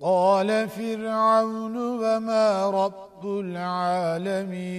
قال فرعون وما رب العالمين